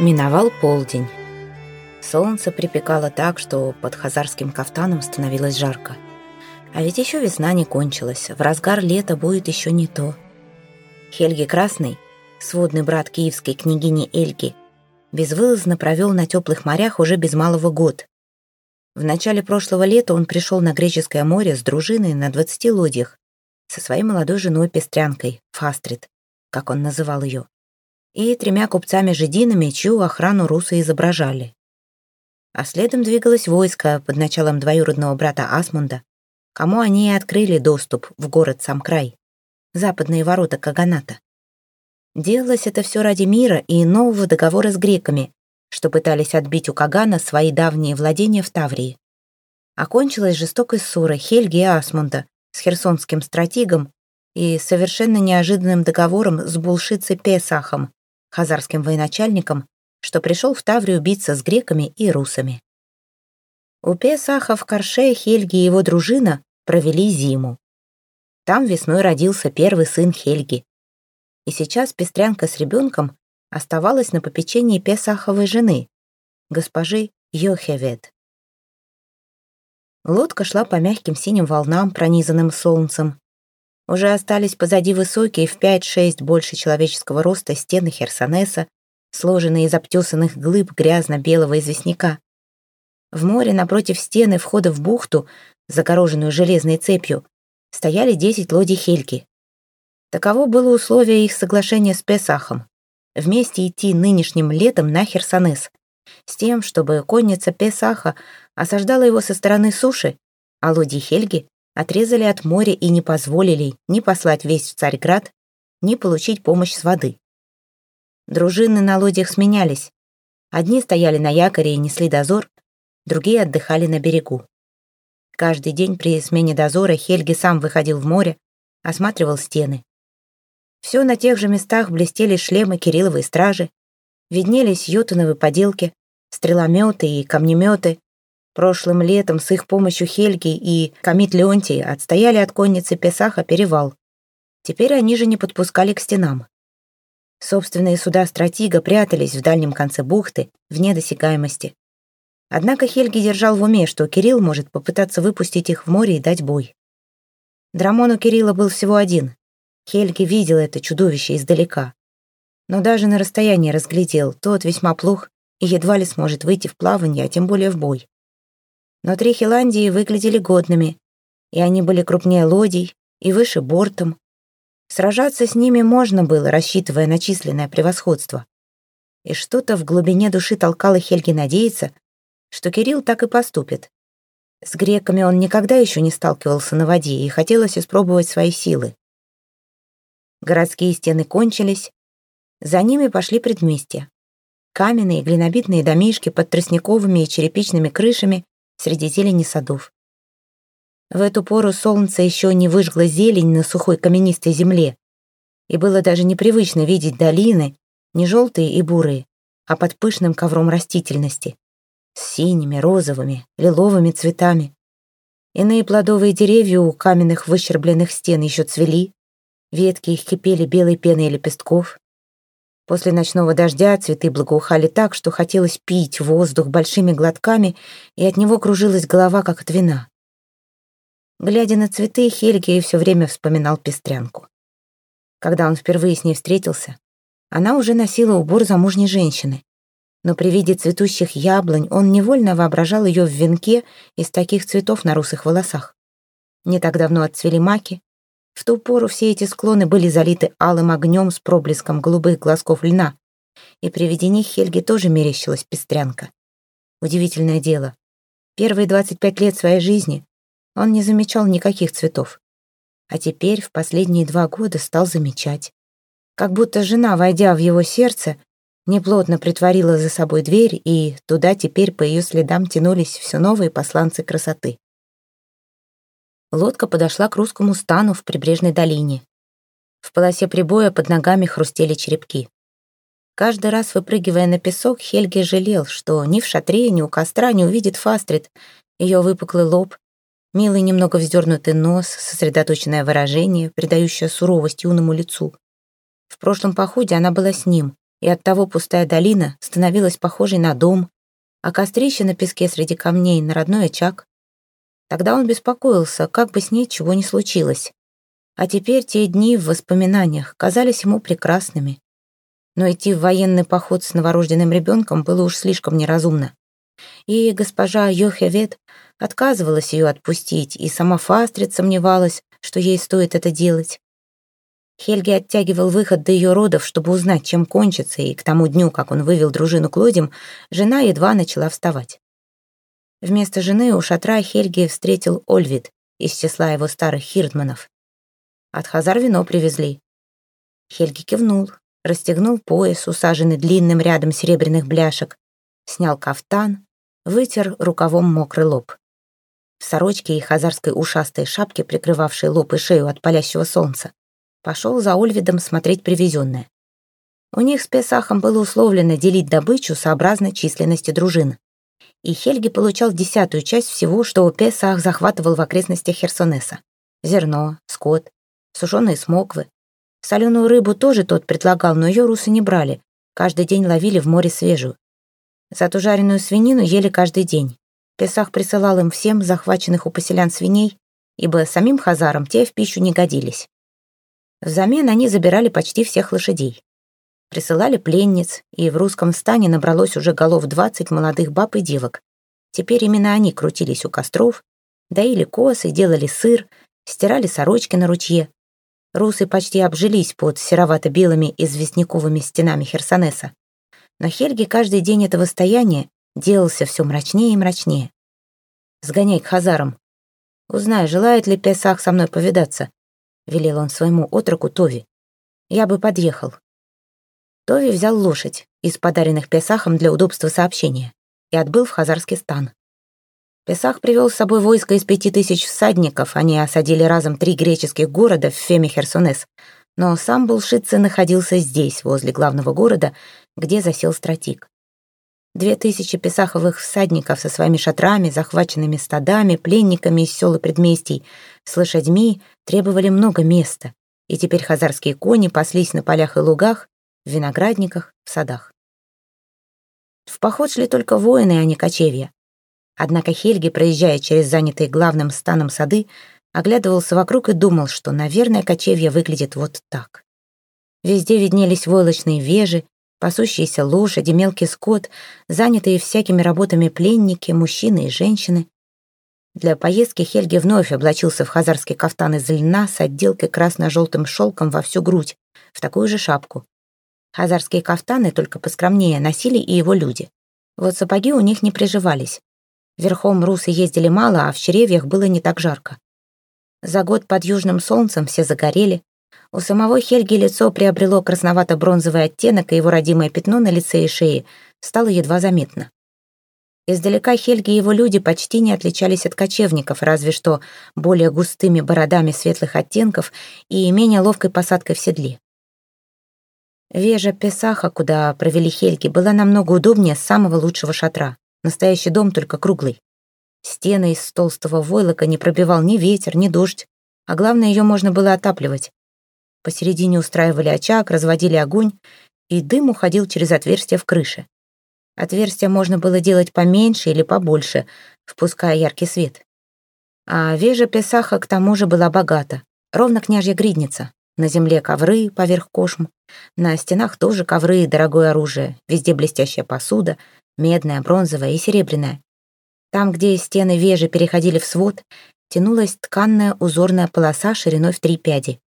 Миновал полдень. Солнце припекало так, что под хазарским кафтаном становилось жарко. А ведь еще весна не кончилась, в разгар лета будет еще не то. Хельги Красный, сводный брат киевской княгини Эльги, безвылазно провел на теплых морях уже без малого год. В начале прошлого лета он пришел на Греческое море с дружиной на 20 лодьях со своей молодой женой Пестрянкой, Фастрид, как он называл ее и тремя купцами-жидинами, чью охрану русы изображали. А следом двигалось войско под началом двоюродного брата Асмунда, кому они и открыли доступ в город Самкрай, западные ворота Каганата. Делалось это все ради мира и нового договора с греками, что пытались отбить у Кагана свои давние владения в Таврии. Окончилась жестокой ссора Хельги и Асмунда с херсонским стратегом и совершенно неожиданным договором с булшицей Песахом, хазарским военачальником, что пришел в Таврию биться с греками и русами. У Песаха в Карше Хельги и его дружина провели зиму. Там весной родился первый сын Хельги. И сейчас пестрянка с ребенком оставалась на попечении Песаховой жены, госпожи Йохевед. Лодка шла по мягким синим волнам, пронизанным солнцем, уже остались позади высокие в 5-6 больше человеческого роста стены Херсонеса, сложенные из обтесанных глыб грязно-белого известняка. В море напротив стены входа в бухту, загороженную железной цепью, стояли 10 лодий Хельки. Таково было условие их соглашения с Песахом. Вместе идти нынешним летом на Херсонес, с тем, чтобы конница Песаха осаждала его со стороны суши, а лодии Хельги отрезали от моря и не позволили ни послать весть в Царьград, ни получить помощь с воды. Дружины на лодях сменялись. Одни стояли на якоре и несли дозор, другие отдыхали на берегу. Каждый день при смене дозора Хельги сам выходил в море, осматривал стены. Все на тех же местах блестели шлемы Кирилловой стражи, виднелись ютоновы поделки, стрелометы и камнеметы, Прошлым летом с их помощью Хельги и Комит Леонтий отстояли от конницы Песаха перевал. Теперь они же не подпускали к стенам. Собственные суда стратега прятались в дальнем конце бухты, вне досягаемости. Однако Хельги держал в уме, что Кирилл может попытаться выпустить их в море и дать бой. Драмон у Кирилла был всего один. Хельги видел это чудовище издалека. Но даже на расстоянии разглядел, тот весьма плох и едва ли сможет выйти в плавание, а тем более в бой. Но три Хиландии выглядели годными, и они были крупнее лодий и выше бортом. Сражаться с ними можно было, рассчитывая на численное превосходство. И что-то в глубине души толкало Хельги надеяться, что Кирилл так и поступит. С греками он никогда еще не сталкивался на воде, и хотелось испробовать свои силы. Городские стены кончились, за ними пошли предместья. Каменные глинобитные домишки под тростниковыми и черепичными крышами среди зелени садов. В эту пору солнце еще не выжгло зелень на сухой каменистой земле, и было даже непривычно видеть долины, не желтые и бурые, а под пышным ковром растительности, с синими, розовыми, лиловыми цветами. Иные плодовые деревья у каменных выщербленных стен еще цвели, ветки их кипели белой пеной лепестков, После ночного дождя цветы благоухали так, что хотелось пить воздух большими глотками, и от него кружилась голова, как от вина. Глядя на цветы, Хельги все время вспоминал пестрянку. Когда он впервые с ней встретился, она уже носила убор замужней женщины. Но при виде цветущих яблонь он невольно воображал ее в венке из таких цветов на русых волосах. Не так давно отцвели маки, в ту пору все эти склоны были залиты алым огнем с проблеском голубых глазков льна, и при виде них Хельге тоже мерещилась пестрянка. Удивительное дело. Первые 25 лет своей жизни он не замечал никаких цветов. А теперь, в последние два года, стал замечать. Как будто жена, войдя в его сердце, неплотно притворила за собой дверь, и туда теперь по ее следам тянулись все новые посланцы красоты. Лодка подошла к русскому стану в прибрежной долине. В полосе прибоя под ногами хрустели черепки. Каждый раз выпрыгивая на песок, Хельги жалел, что ни в шатре, ни у костра не увидит Фастрид, ее выпуклый лоб, милый немного вздернутый нос, сосредоточенное выражение, придающее суровость юному лицу. В прошлом походе она была с ним, и оттого пустая долина становилась похожей на дом, а кострище на песке среди камней на родной очаг. Тогда он беспокоился, как бы с ней чего не случилось. А теперь те дни в воспоминаниях казались ему прекрасными. Но идти в военный поход с новорожденным ребенком было уж слишком неразумно. И госпожа Йохевет отказывалась ее отпустить, и сама Фастрид сомневалась, что ей стоит это делать. Хельги оттягивал выход до ее родов, чтобы узнать, чем кончится, и к тому дню, как он вывел дружину к лодям, жена едва начала вставать. Вместо жены у шатра Хельги встретил Ольвид из числа его старых хирдманов. От Хазар вино привезли. Хельги кивнул, расстегнул пояс, усаженный длинным рядом серебряных бляшек, снял кафтан, вытер рукавом мокрый лоб. В сорочке и хазарской ушастой шапке, прикрывавшей лоб и шею от палящего солнца, пошел за Ольвидом смотреть привезенное. У них с Песахом было условлено делить добычу сообразно численности дружин. И Хельги получал десятую часть всего, что у Песах захватывал в окрестностях Херсонеса. Зерно, скот, сушеные смоквы. Соленую рыбу тоже тот предлагал, но ее русы не брали. Каждый день ловили в море свежую. Зато жареную свинину ели каждый день. Песах присылал им всем захваченных у поселян свиней, ибо самим хазарам те в пищу не годились. Взамен они забирали почти всех лошадей. Присылали пленниц, и в русском стане набралось уже голов двадцать молодых баб и девок. Теперь именно они крутились у костров, доили косы, делали сыр, стирали сорочки на ручье. Русы почти обжились под серовато-белыми известняковыми стенами Херсонеса. Но Хельги каждый день этого стояния делался все мрачнее и мрачнее. «Сгоняй к хазарам. Узнай, желает ли Песах со мной повидаться велел он своему отроку Тови. «Я бы подъехал». Тови взял лошадь из подаренных Песахом для удобства сообщения и отбыл в Хазарский стан. Песах привел с собой войско из пяти тысяч всадников, они осадили разом три греческих города в Феме Херсонес, но сам Булшитце находился здесь, возле главного города, где засел стратик. Две тысячи песаховых всадников со своими шатрами, захваченными стадами, пленниками из сел и предместий, с лошадьми требовали много места, и теперь хазарские кони паслись на полях и лугах, в виноградниках, в садах. В поход шли только воины, а не кочевья. Однако Хельги, проезжая через занятые главным станом сады, оглядывался вокруг и думал, что, наверное, кочевье выглядит вот так. Везде виднелись войлочные вежи, пасущиеся лошади, мелкий скот, занятые всякими работами пленники, мужчины и женщины. Для поездки Хельги вновь облачился в хазарский кафтан из льна с отделкой красно-желтым шелком во всю грудь, в такую же шапку. Хазарские кафтаны, только поскромнее, носили и его люди. Вот сапоги у них не приживались. Верхом русы ездили мало, а в черевьях было не так жарко. За год под южным солнцем все загорели, у самого Хельги лицо приобрело красновато-бронзовый оттенок, и его родимое пятно на лице и шее стало едва заметно. Издалека Хельги и его люди почти не отличались от кочевников, разве что более густыми бородами светлых оттенков и менее ловкой посадкой в седле. Вежа Песаха, куда провели Хельги, была намного удобнее самого лучшего шатра. Настоящий дом только круглый. Стены из толстого войлока не пробивал ни ветер, ни дождь, а главное, ее можно было отапливать. Посередине устраивали очаг, разводили огонь, и дым уходил через отверстие в крыше. Отверстия можно было делать поменьше или побольше, впуская яркий свет. А вежа Песаха к тому же была богата, ровно княжья гридница. На земле ковры поверх кошм, на стенах тоже ковры и дорогое оружие, везде блестящая посуда, медная, бронзовая и серебряная. Там, где стены вежи переходили в свод, тянулась тканная узорная полоса шириной в три пяди.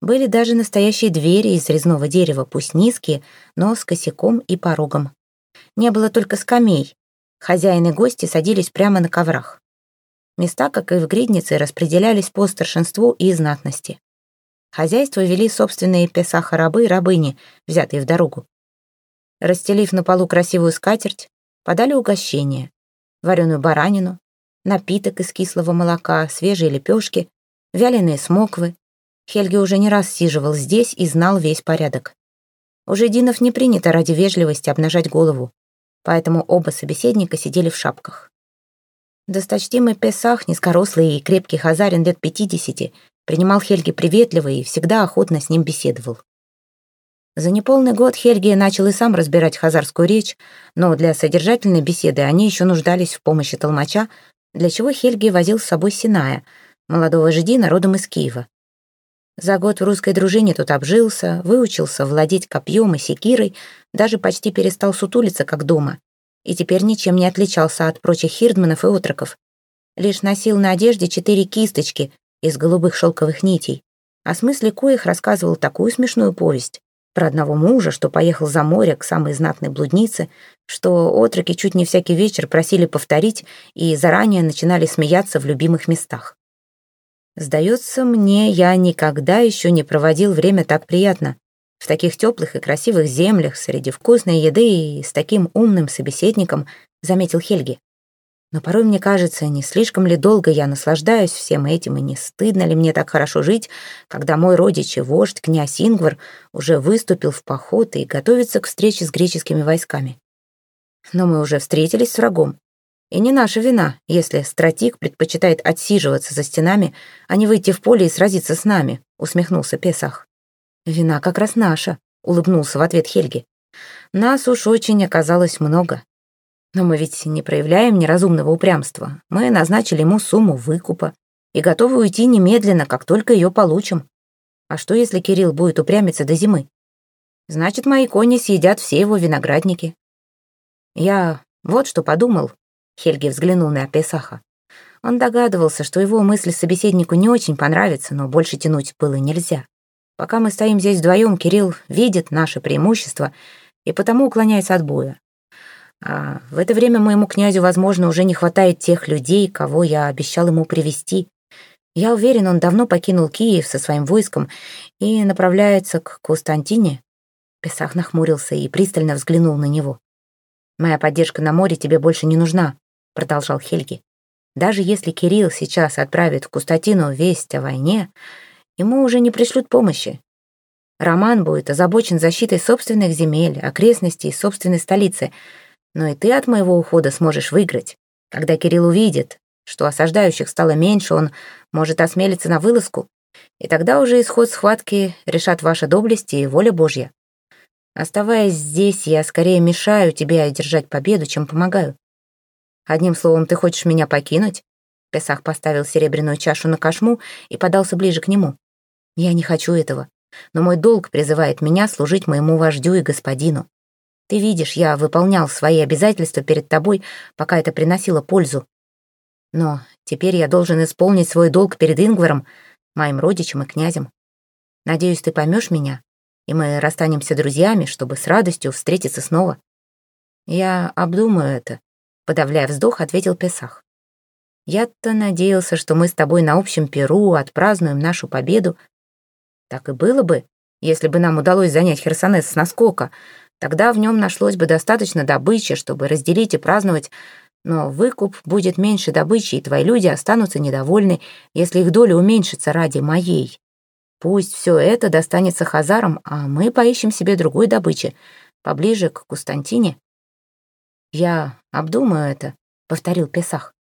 Были даже настоящие двери из резного дерева, пусть низкие, но с косяком и порогом. Не было только скамей. Хозяин и гости садились прямо на коврах. Места, как и в гриднице, распределялись по старшинству и знатности. Хозяйство вели собственные песаха-рабы и рабыни, взятые в дорогу. Расстелив на полу красивую скатерть, подали угощение. Вареную баранину, напиток из кислого молока, свежие лепешки, вяленые смоквы, Хельги уже не раз сиживал здесь и знал весь порядок. У жидинов не принято ради вежливости обнажать голову, поэтому оба собеседника сидели в шапках. Досточтимый Песах, низкорослый и крепкий хазарин лет пятидесяти, принимал Хельги приветливо и всегда охотно с ним беседовал. За неполный год Хельги начал и сам разбирать хазарскую речь, но для содержательной беседы они еще нуждались в помощи толмача, для чего Хельги возил с собой Синая, молодого жидина родом из Киева. За год в русской дружине тут обжился, выучился владеть копьем и секирой, даже почти перестал сутулиться, как дома, и теперь ничем не отличался от прочих хирдманов и отроков. Лишь носил на одежде четыре кисточки из голубых шелковых нитей. О смысле коих рассказывал такую смешную повесть про одного мужа, что поехал за море к самой знатной блуднице, что отроки чуть не всякий вечер просили повторить и заранее начинали смеяться в любимых местах. Сдается мне, я никогда еще не проводил время так приятно. В таких теплых и красивых землях, среди вкусной еды и с таким умным собеседником, заметил Хельги. Но порой мне кажется, не слишком ли долго я наслаждаюсь всем этим, и не стыдно ли мне так хорошо жить, когда мой родич и вождь, князь Ингвар, уже выступил в поход и готовится к встрече с греческими войсками. Но мы уже встретились с врагом. И не наша вина, если стратик предпочитает отсиживаться за стенами, а не выйти в поле и сразиться с нами, усмехнулся Песах. Вина как раз наша, улыбнулся в ответ Хельги. Нас уж очень оказалось много. Но мы ведь не проявляем неразумного упрямства. Мы назначили ему сумму выкупа и готовы уйти немедленно, как только ее получим. А что, если Кирилл будет упрямиться до зимы? Значит, мои кони съедят все его виноградники. Я вот что подумал. Хельги взглянул на Песаха. Он догадывался, что его мысли собеседнику не очень понравятся, но больше тянуть было нельзя. Пока мы стоим здесь вдвоем, Кирилл видит наше преимущество и потому уклоняется от боя. А в это время моему князю, возможно, уже не хватает тех людей, кого я обещал ему привести. Я уверен, он давно покинул Киев со своим войском и направляется к Константине. Песах нахмурился и пристально взглянул на него. «Моя поддержка на море тебе больше не нужна», — продолжал Хельги. «Даже если Кирилл сейчас отправит в Кустатину весть о войне, ему уже не пришлют помощи. Роман будет озабочен защитой собственных земель, окрестностей, собственной столицы — но и ты от моего ухода сможешь выиграть. Когда Кирилл увидит, что осаждающих стало меньше, он может осмелиться на вылазку, и тогда уже исход схватки решат ваша доблесть и воля Божья. Оставаясь здесь, я скорее мешаю тебе одержать победу, чем помогаю. Одним словом, ты хочешь меня покинуть?» Песах поставил серебряную чашу на кошму и подался ближе к нему. «Я не хочу этого, но мой долг призывает меня служить моему вождю и господину. Ты видишь, я выполнял свои обязательства перед тобой, пока это приносило пользу. Но теперь я должен исполнить свой долг перед Ингваром, моим родичем и князем. Надеюсь, ты поймешь меня, и мы расстанемся друзьями, чтобы с радостью встретиться снова. Я обдумаю это, подавляя вздох, ответил Песах. Я-то надеялся, что мы с тобой на общем перу отпразднуем нашу победу. Так и было бы, если бы нам удалось занять Херсонес с наскока, Тогда в нем нашлось бы достаточно добычи, чтобы разделить и праздновать, но выкуп будет меньше добычи, и твои люди останутся недовольны, если их доля уменьшится ради моей. Пусть все это достанется хазарам, а мы поищем себе другой добычи, поближе к Кустантине. Я обдумаю это, — повторил Песах.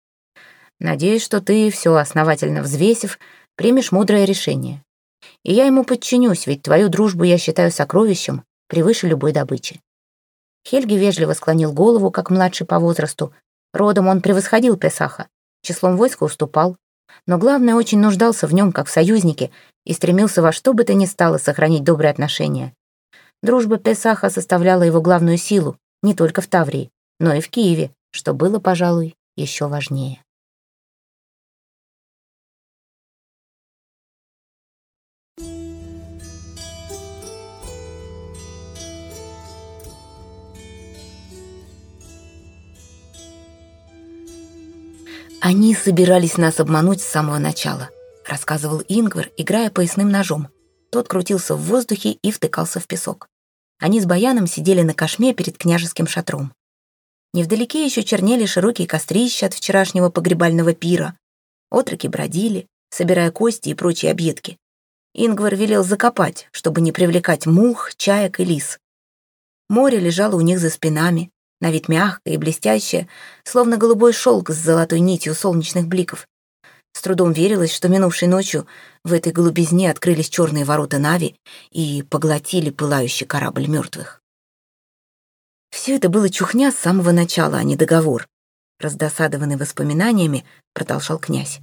Надеюсь, что ты, все основательно взвесив, примешь мудрое решение. И я ему подчинюсь, ведь твою дружбу я считаю сокровищем, превыше любой добычи. Хельги вежливо склонил голову, как младший по возрасту. Родом он превосходил Песаха, числом войска уступал, но главное, очень нуждался в нем, как в союзнике, и стремился во что бы то ни стало сохранить добрые отношения. Дружба Песаха составляла его главную силу, не только в Таврии, но и в Киеве, что было, пожалуй, еще важнее. «Они собирались нас обмануть с самого начала», — рассказывал Ингвар, играя поясным ножом. Тот крутился в воздухе и втыкался в песок. Они с Баяном сидели на кошме перед княжеским шатром. Невдалеке еще чернели широкие кострища от вчерашнего погребального пира. Отроки бродили, собирая кости и прочие объедки. Ингвар велел закопать, чтобы не привлекать мух, чаек и лис. Море лежало у них за спинами, на вид мягкое и блестящее, словно голубой шелк с золотой нитью солнечных бликов. С трудом верилось, что минувшей ночью в этой голубизне открылись черные ворота Нави и поглотили пылающий корабль мертвых. Все это было чухня с самого начала, а не договор. Раздосадованный воспоминаниями, продолжал князь.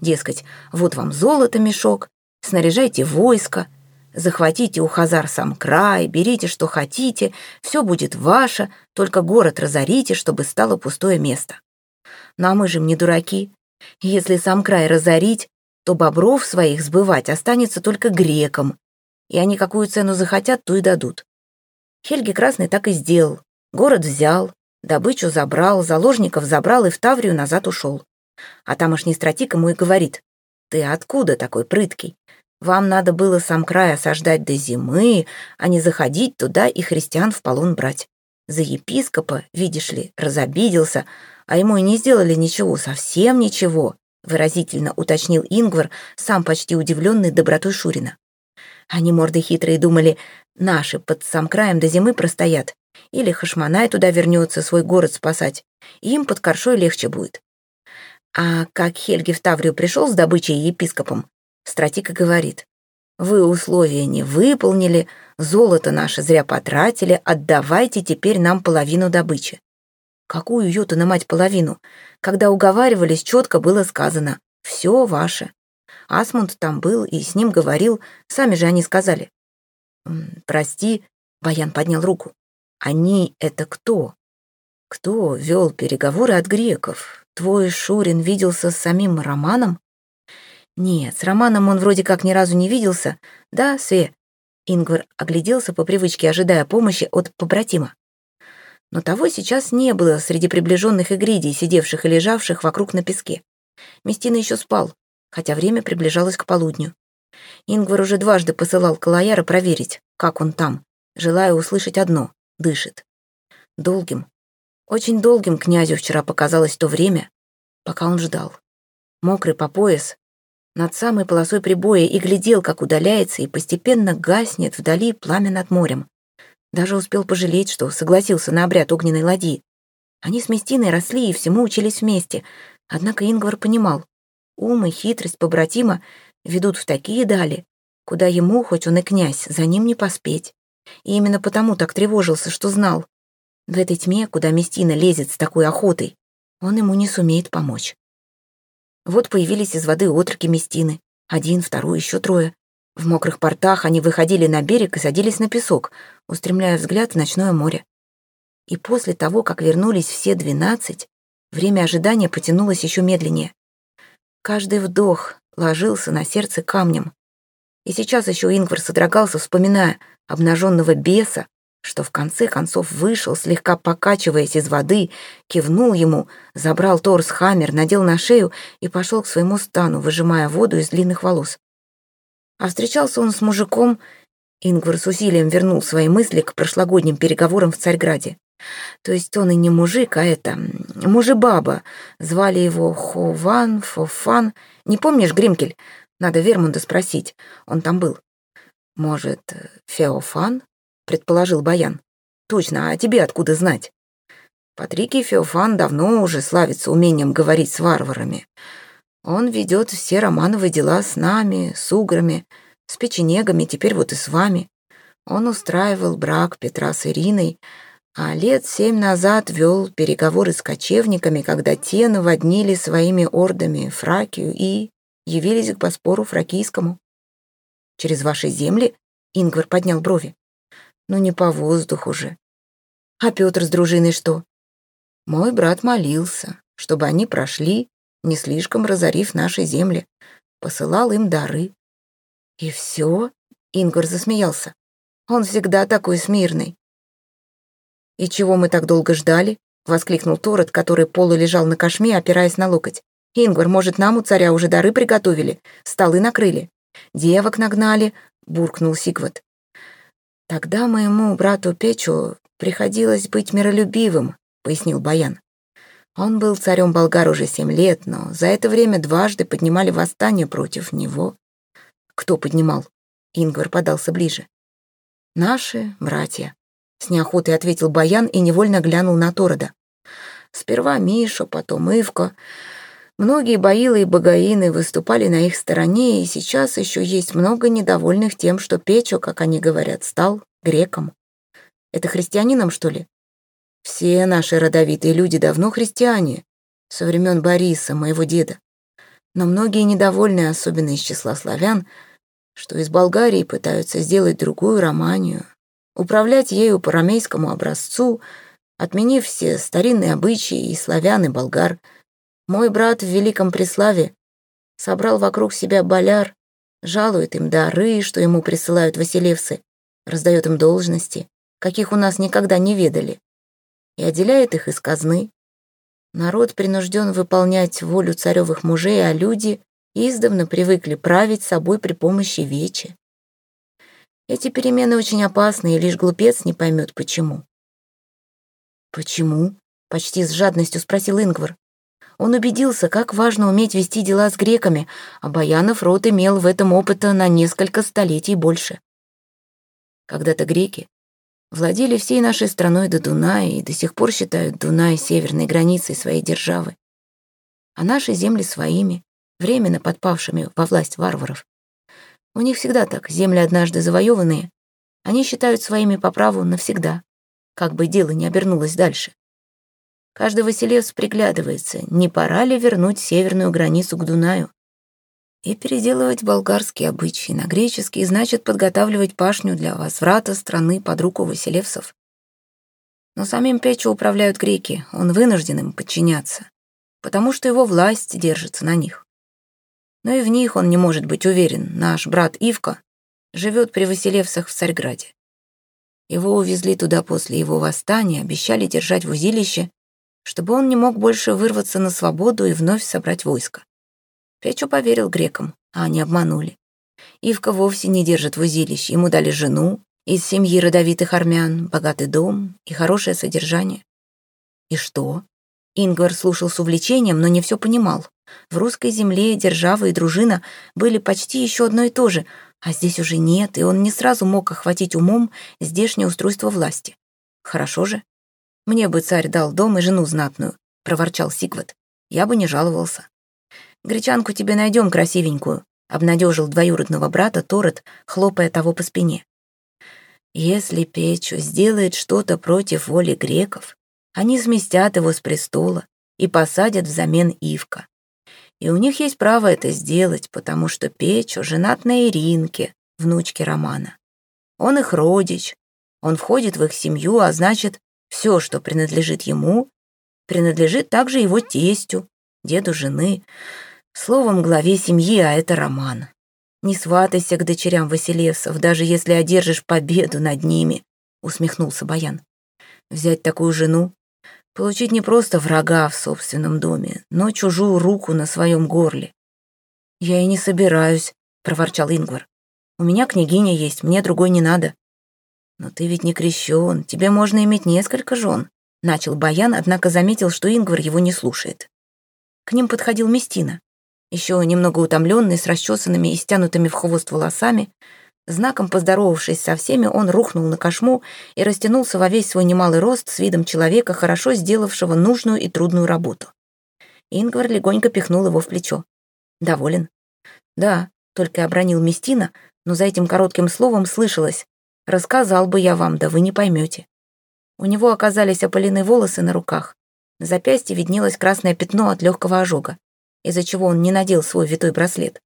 Дескать, вот вам золото мешок, снаряжайте войско, захватите у Хазар сам край, берите, что хотите, все будет ваше, только город разорите, чтобы стало пустое место. Ну а мы же не дураки. Если сам край разорить, то бобров своих сбывать останется только грекам, и они какую цену захотят, то и дадут. Хельги Красный так и сделал. Город взял, добычу забрал, заложников забрал и в Таврию назад ушел. А тамошний стратик ему и говорит, «Ты откуда такой прыткий? Вам надо было сам край осаждать до зимы, а не заходить туда и христиан в полон брать. За епископа, видишь ли, разобиделся, а ему и не сделали ничего, совсем ничего», выразительно уточнил Ингвар, сам почти удивленный добротой Шурина. Они морды хитрые думали, наши под сам краем до зимы простоят, или Хашманай туда вернется свой город спасать, им под коршой легче будет. А как Хельги в Таврию пришел с добычей епископом, стратика говорит, «Вы условия не выполнили, золото наше зря потратили, отдавайте теперь нам половину добычи». Какую ее-то на мать половину? Когда уговаривались, четко было сказано «все ваше». Асмунд там был и с ним говорил, сами же они сказали. «Прости», — Баян поднял руку, — «они — это кто?» «Кто вел переговоры от греков? Твой Шурин виделся с самим Романом?» «Нет, с Романом он вроде как ни разу не виделся. Да, Све?» Ингвар огляделся по привычке, ожидая помощи от побратима. Но того сейчас не было среди приближенных Игридий, сидевших и лежавших вокруг на песке. Местина еще спал, хотя время приближалось к полудню. Ингвар уже дважды посылал Калаяра проверить, как он там, желая услышать одно — дышит. Долгим, очень долгим князю вчера показалось то время, пока он ждал. Мокрый по пояс, над самой полосой прибоя и глядел, как удаляется и постепенно гаснет вдали пламя над морем. Даже успел пожалеть, что согласился на обряд огненной ладьи. Они с Местиной росли и всему учились вместе, однако Ингвар понимал, Ум и хитрость побратима ведут в такие дали, куда ему, хоть он и князь, за ним не поспеть. И именно потому так тревожился, что знал. В этой тьме, куда Местина лезет с такой охотой, он ему не сумеет помочь. Вот появились из воды отроки Местины. Один, второй, еще трое. В мокрых портах они выходили на берег и садились на песок, устремляя взгляд в ночное море. И после того, как вернулись все двенадцать, время ожидания потянулось еще медленнее. Каждый вдох ложился на сердце камнем. И сейчас еще Ингвар содрогался, вспоминая обнаженного беса, что в конце концов вышел, слегка покачиваясь из воды, кивнул ему, забрал торс Хаммер, надел на шею и пошел к своему стану, выжимая воду из длинных волос. А встречался он с мужиком, Ингвар с усилием вернул свои мысли к прошлогодним переговорам в Царьграде. То есть он и не мужик, а это... Мужебаба. Звали его Хован, Фофан. Не помнишь, Гримкель? Надо Вермунда спросить. Он там был. Может, Феофан? Предположил Баян. Точно, а тебе откуда знать? Патрикий Феофан давно уже славится умением говорить с варварами. Он ведет все романовые дела с нами, с уграми, с печенегами, теперь вот и с вами. Он устраивал брак Петра с Ириной, а лет семь назад вел переговоры с кочевниками, когда те наводнили своими ордами Фракию и явились к Боспору Фракийскому. «Через ваши земли?» — Ингвар поднял брови. «Ну не по воздуху же. А Петр с дружиной что?» «Мой брат молился, чтобы они прошли, не слишком разорив наши земли, посылал им дары». «И все?» — Ингвар засмеялся. «Он всегда такой смирный. «И чего мы так долго ждали?» — воскликнул Торет, который полулежал на кошме, опираясь на локоть. «Ингвар, может, нам у царя уже дары приготовили? Столы накрыли? Девок нагнали?» — буркнул Сигват. «Тогда моему брату Печу приходилось быть миролюбивым», — пояснил Баян. Он был царем болгар уже семь лет, но за это время дважды поднимали восстание против него. Кто поднимал? Ингвар подался ближе. Наши братья. С неохотой ответил Баян и невольно глянул на Торода. Сперва Миша, потом Ивка. Многие баилы и богаины выступали на их стороне, и сейчас еще есть много недовольных тем, что Печо, как они говорят, стал греком. Это христианином, что ли? Все наши родовитые люди давно христиане, со времен Бориса, моего деда. Но многие недовольны, особенно из числа славян, что из Болгарии пытаются сделать другую Романию, управлять ею по ромейскому образцу, отменив все старинные обычаи и славян, и болгар. Мой брат в Великом Преславе собрал вокруг себя боляр, жалует им дары, что ему присылают василевсы, раздает им должности, каких у нас никогда не ведали, и отделяет их из казны. Народ принужден выполнять волю царевых мужей, а люди издавна привыкли править собой при помощи вечи. Эти перемены очень опасны, и лишь глупец не поймет, почему. «Почему?» — почти с жадностью спросил Ингвар. Он убедился, как важно уметь вести дела с греками, а Баянов род имел в этом опыта на несколько столетий больше. Когда-то греки владели всей нашей страной до Дуная и до сих пор считают Дунай северной границей своей державы, а наши земли своими, временно подпавшими во власть варваров. У них всегда так, земли однажды завоеванные, они считают своими по праву навсегда, как бы дело не обернулось дальше. Каждый Василевс приглядывается, не пора ли вернуть северную границу к Дунаю. И переделывать болгарские обычаи на греческие значит подготавливать пашню для возврата страны под руку Василевсов. Но самим Печо управляют греки, он вынужден им подчиняться, потому что его власть держится на них но и в них он не может быть уверен. Наш брат Ивка живет при Василевсах в Царьграде. Его увезли туда после его восстания, обещали держать в узилище, чтобы он не мог больше вырваться на свободу и вновь собрать войско. Печу поверил грекам, а они обманули. Ивка вовсе не держит в узилище, ему дали жену, из семьи родовитых армян, богатый дом и хорошее содержание. И что? Ингвар слушал с увлечением, но не все понимал. В русской земле держава и дружина были почти еще одно и то же, а здесь уже нет, и он не сразу мог охватить умом здешнее устройство власти. Хорошо же. Мне бы царь дал дом и жену знатную, проворчал Сигват. Я бы не жаловался. Гречанку тебе найдем красивенькую, обнадежил двоюродного брата Торет, хлопая того по спине. Если Печу сделает что-то против воли греков, они сместят его с престола и посадят взамен Ивка. И у них есть право это сделать, потому что Печо женат на Иринке, внучке Романа. Он их родич, он входит в их семью, а значит, все, что принадлежит ему, принадлежит также его тестю, деду жены, словом, главе семьи, а это Роман. Не сватайся к дочерям Василевсов, даже если одержишь победу над ними, усмехнулся Баян. Взять такую жену Получить не просто врага в собственном доме, но чужую руку на своем горле. «Я и не собираюсь», — проворчал Ингвар. «У меня княгиня есть, мне другой не надо». «Но ты ведь не крещен, тебе можно иметь несколько жен», — начал Баян, однако заметил, что Ингвар его не слушает. К ним подходил Местина, еще немного утомленный, с расчесанными и стянутыми в хвост волосами, Знаком поздоровавшись со всеми, он рухнул на кошму и растянулся во весь свой немалый рост с видом человека, хорошо сделавшего нужную и трудную работу. Ингвар легонько пихнул его в плечо. «Доволен?» «Да», — только обронил Местина, но за этим коротким словом слышалось. «Рассказал бы я вам, да вы не поймете». У него оказались опалены волосы на руках. На запястье виднелось красное пятно от легкого ожога, из-за чего он не надел свой витой браслет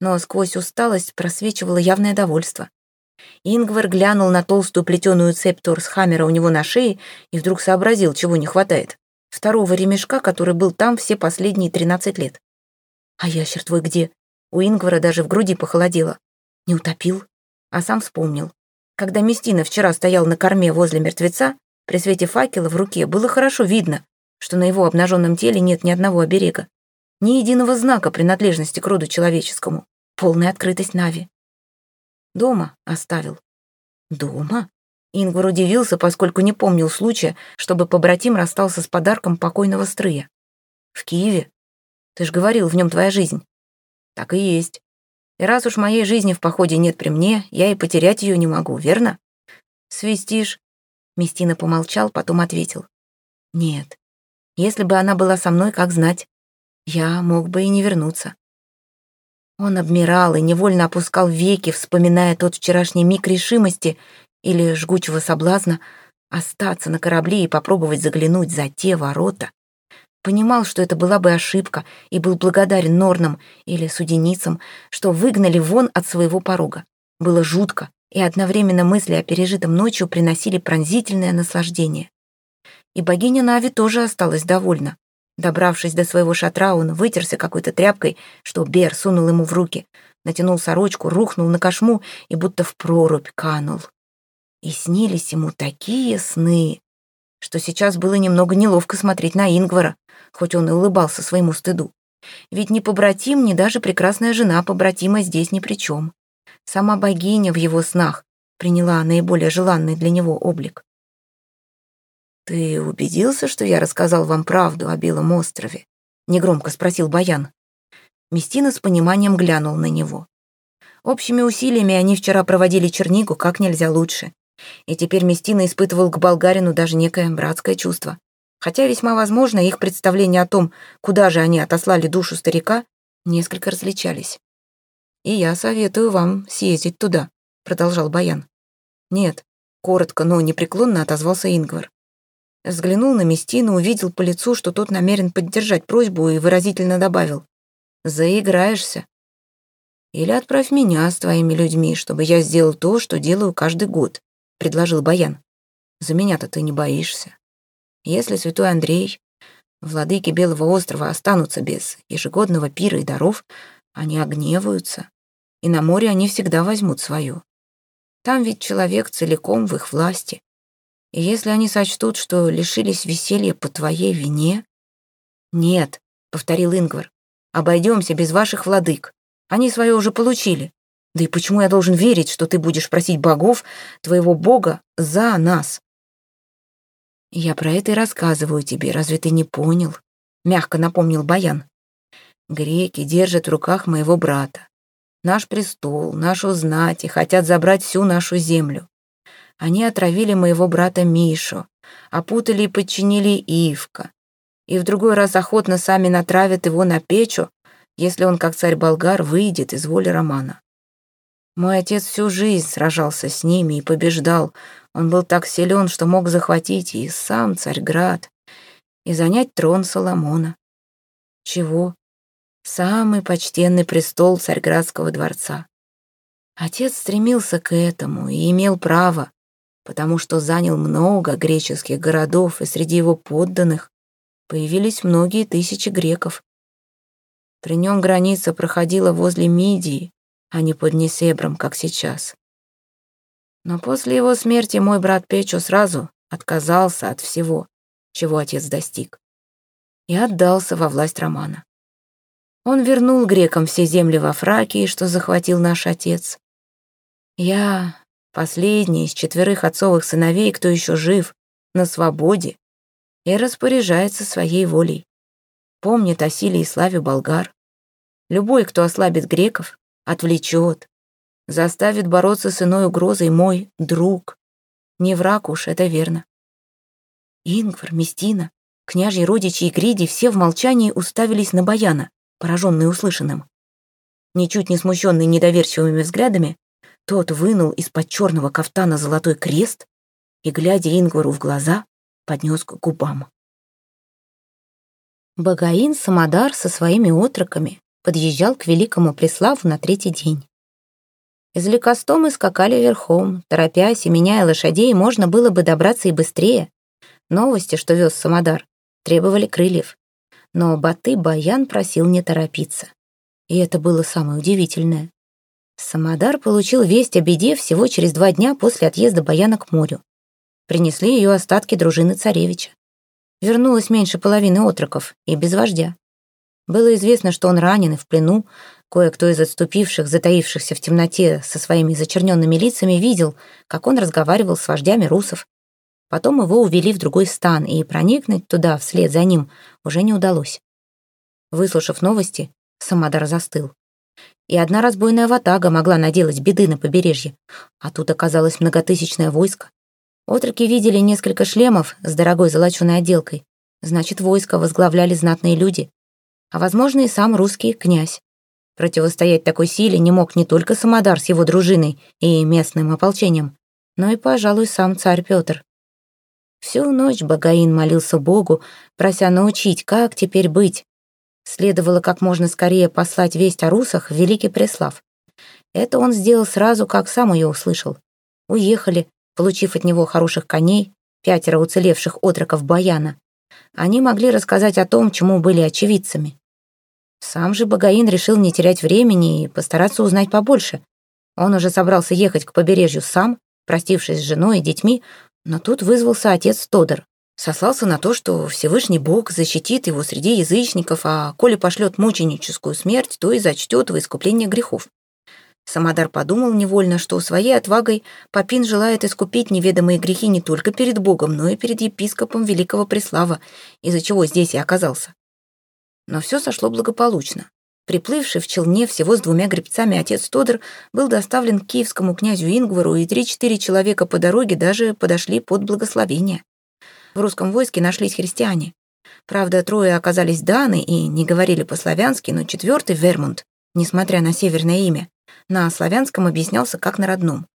но сквозь усталость просвечивало явное довольство. Ингвар глянул на толстую плетеную цепь Торсхаммера у него на шее и вдруг сообразил, чего не хватает. Второго ремешка, который был там все последние тринадцать лет. «А ящер твой где?» У Ингвара даже в груди похолодело. Не утопил, а сам вспомнил. Когда Местина вчера стоял на корме возле мертвеца, при свете факела в руке было хорошо видно, что на его обнаженном теле нет ни одного оберега. Ни единого знака принадлежности к роду человеческому. Полная открытость Нави. Дома оставил. Дома? Ингвар удивился, поскольку не помнил случая, чтобы побратим расстался с подарком покойного стрыя. В Киеве? Ты ж говорил, в нем твоя жизнь. Так и есть. И раз уж моей жизни в походе нет при мне, я и потерять ее не могу, верно? Свистишь. Местина помолчал, потом ответил. Нет. Если бы она была со мной, как знать. я мог бы и не вернуться. Он обмирал и невольно опускал веки, вспоминая тот вчерашний миг решимости или жгучего соблазна остаться на корабле и попробовать заглянуть за те ворота. Понимал, что это была бы ошибка, и был благодарен Норнам или суденицам, что выгнали вон от своего порога. Было жутко, и одновременно мысли о пережитом ночью приносили пронзительное наслаждение. И богиня Нави тоже осталась довольна. Добравшись до своего шатра, он вытерся какой-то тряпкой, что Бер сунул ему в руки, натянул сорочку, рухнул на кошму и будто в прорубь канул. И снились ему такие сны, что сейчас было немного неловко смотреть на Ингвара, хоть он и улыбался своему стыду. Ведь ни побратим, ни даже прекрасная жена побратима здесь ни при чем. Сама богиня в его снах приняла наиболее желанный для него облик. «Ты убедился, что я рассказал вам правду о Белом острове?» — негромко спросил Баян. Местина с пониманием глянул на него. Общими усилиями они вчера проводили чернику как нельзя лучше. И теперь Местина испытывал к болгарину даже некое братское чувство. Хотя весьма возможно, их представления о том, куда же они отослали душу старика, несколько различались. «И я советую вам съездить туда», — продолжал Баян. «Нет», — коротко, но непреклонно отозвался Ингвар. Взглянул на Местину, увидел по лицу, что тот намерен поддержать просьбу и выразительно добавил. «Заиграешься. Или отправь меня с твоими людьми, чтобы я сделал то, что делаю каждый год», — предложил Баян. «За меня-то ты не боишься. Если святой Андрей, владыки Белого острова, останутся без ежегодного пира и даров, они огневаются, и на море они всегда возьмут свое. Там ведь человек целиком в их власти, и если они сочтут, что лишились веселья по твоей вине... Нет, — повторил Ингвар, — обойдемся без ваших владык. Они свое уже получили. Да и почему я должен верить, что ты будешь просить богов, твоего бога, за нас? Я про это и рассказываю тебе, разве ты не понял? Мягко напомнил Баян. Греки держат в руках моего брата. Наш престол, нашу знать и хотят забрать всю нашу землю. Они отравили моего брата Мишу, опутали и подчинили Ивка. И в другой раз охотно сами натравят его на печу, если он, как царь-болгар, выйдет из воли Романа. Мой отец всю жизнь сражался с ними и побеждал. Он был так силен, что мог захватить и сам Царьград, и занять трон Соломона. Чего? Самый почтенный престол Царьградского дворца. Отец стремился к этому и имел право, потому что занял много греческих городов, и среди его подданных появились многие тысячи греков. При нем граница проходила возле Мидии, а не под Несебром, как сейчас. Но после его смерти мой брат Печо сразу отказался от всего, чего отец достиг, и отдался во власть Романа. Он вернул грекам все земли во Фракии, что захватил наш отец. Я Последний из четверых отцовых сыновей, кто еще жив, на свободе, и распоряжается своей волей. Помнит о силе и славе болгар. Любой, кто ослабит греков, отвлечет, заставит бороться с иной угрозой мой друг. Не враг уж, это верно. Ингвар, Местина, княжьи родичи и Гриди все в молчании уставились на Баяна, пораженные услышанным. Ничуть не смущенный недоверчивыми взглядами, тот вынул из-под черного кафтана золотой крест и, глядя Ингвару в глаза, поднес к губам. Багаин Самодар со своими отроками подъезжал к великому Преславу на третий день. Из Ликостомы скакали верхом, торопясь и меняя лошадей, можно было бы добраться и быстрее. Новости, что вез Самодар, требовали крыльев. Но Баты Баян просил не торопиться. И это было самое удивительное. Самодар получил весть о беде всего через два дня после отъезда Баяна к морю. Принесли ее остатки дружины царевича. Вернулось меньше половины отроков и без вождя. Было известно, что он ранен и в плену. Кое-кто из отступивших, затаившихся в темноте со своими зачерненными лицами, видел, как он разговаривал с вождями русов. Потом его увели в другой стан, и проникнуть туда вслед за ним уже не удалось. Выслушав новости, Самодар застыл. И одна разбойная ватага могла наделать беды на побережье, а тут оказалось многотысячное войско. Отроки видели несколько шлемов с дорогой золоченой отделкой. Значит, войско возглавляли знатные люди. а, возможно, и сам русский князь. Противостоять такой силе не мог не только Самодар с его дружиной и местным ополчением, но и, пожалуй, сам царь Петр. Всю ночь Багаин молился Богу, прося научить, как теперь быть. Следовало как можно скорее послать весть о русах в Великий Преслав. Это он сделал сразу, как сам ее услышал. Уехали, получив от него хороших коней, пятеро уцелевших отроков Баяна. Они могли рассказать о том, чему были очевидцами. Сам же Багаин решил не терять времени и постараться узнать побольше. Он уже собрался ехать к побережью сам, простившись с женой и детьми, но тут вызвался отец Тодор. Сослался на то, что Всевышний Бог защитит его среди язычников, а коли пошлет мученическую смерть, то и зачтет в искупление грехов. Самодар подумал невольно, что своей отвагой Папин желает искупить неведомые грехи не только перед Богом, но и перед епископом Великого Преслава, из-за чего здесь и оказался. Но все сошло благополучно. Приплывший в челне всего с двумя гребцами отец Тодор был доставлен к киевскому князю Ингвару, и три-четыре человека по дороге даже подошли под благословение. В русском войске нашлись христиане. Правда, трое оказались даны и не говорили по-славянски, но четвертый, Вермунд, несмотря на северное имя, на славянском объяснялся как на родном.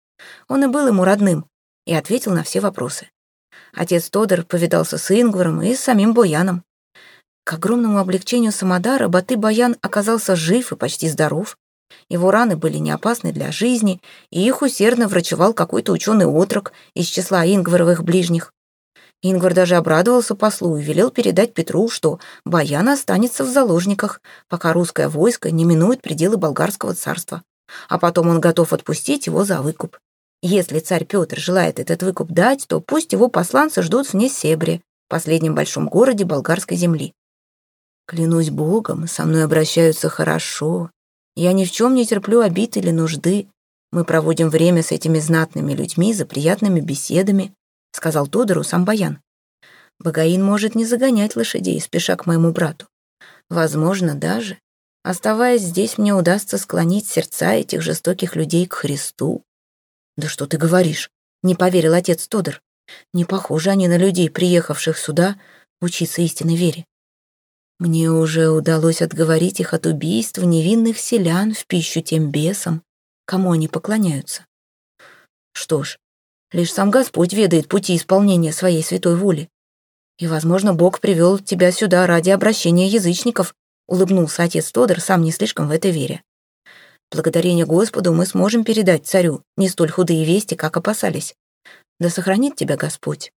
Он и был ему родным, и ответил на все вопросы. Отец Тодор повидался с Ингваром и с самим Бояном. К огромному облегчению Самодара Баты-Баян оказался жив и почти здоров. Его раны были не опасны для жизни, и их усердно врачевал какой-то ученый-отрок из числа Ингваровых ближних. Ингвар даже обрадовался послу и велел передать Петру, что Баян останется в заложниках, пока русское войско не минует пределы болгарского царства. А потом он готов отпустить его за выкуп. Если царь Петр желает этот выкуп дать, то пусть его посланцы ждут в Несебре, последнем большом городе болгарской земли. Клянусь Богом, со мной обращаются хорошо. Я ни в чем не терплю обид или нужды. Мы проводим время с этими знатными людьми за приятными беседами, сказал Тодору сам Баян. Багаин может не загонять лошадей, спеша к моему брату. Возможно, даже, оставаясь здесь, мне удастся склонить сердца этих жестоких людей к Христу. Да что ты говоришь? Не поверил отец Тодор. Не похожи они на людей, приехавших сюда учиться истинной вере. Мне уже удалось отговорить их от убийств невинных селян в пищу тем бесам, кому они поклоняются. Что ж, лишь сам Господь ведает пути исполнения своей святой воли. И, возможно, Бог привел тебя сюда ради обращения язычников, улыбнулся отец Тодор, сам не слишком в это веря. Благодарение Господу мы сможем передать царю не столь худые вести, как опасались. Да сохранит тебя Господь.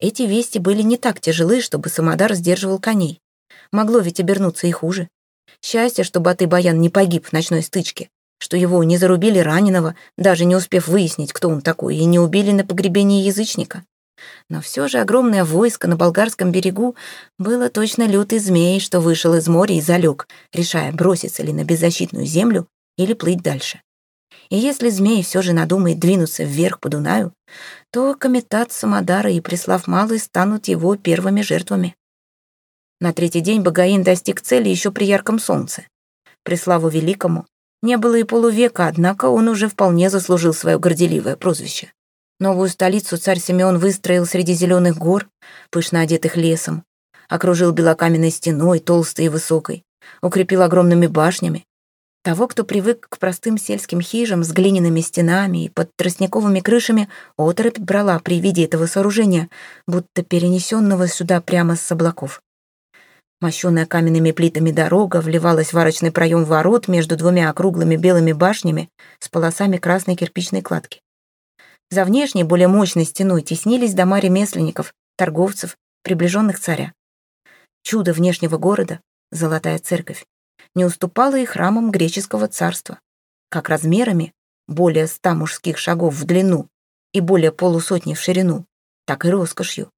Эти вести были не так тяжелы, чтобы Самодар сдерживал коней. Могло ведь обернуться и хуже. Счастье, что Баты-Баян не погиб в ночной стычке, что его не зарубили раненого, даже не успев выяснить, кто он такой, и не убили на погребении язычника. Но все же огромное войско на болгарском берегу было точно лютый змей, что вышел из моря и залег, решая, броситься ли на беззащитную землю или плыть дальше. И если змей все же надумает двинуться вверх по Дунаю, то Комитат Самодара и Преслав Малый станут его первыми жертвами. На третий день Багаин достиг цели еще при ярком солнце. При славу великому не было и полувека, однако он уже вполне заслужил свое горделивое прозвище. Новую столицу царь Симеон выстроил среди зеленых гор, пышно одетых лесом, окружил белокаменной стеной, толстой и высокой, укрепил огромными башнями. Того, кто привык к простым сельским хижам с глиняными стенами и под тростниковыми крышами, оторопь брала при виде этого сооружения, будто перенесенного сюда прямо с облаков. Мощенная каменными плитами дорога вливалась в арочный проем ворот между двумя округлыми белыми башнями с полосами красной кирпичной кладки. За внешней, более мощной стеной теснились дома ремесленников, торговцев, приближенных царя. Чудо внешнего города, Золотая Церковь, не уступало и храмам греческого царства, как размерами более ста мужских шагов в длину и более полусотни в ширину, так и роскошью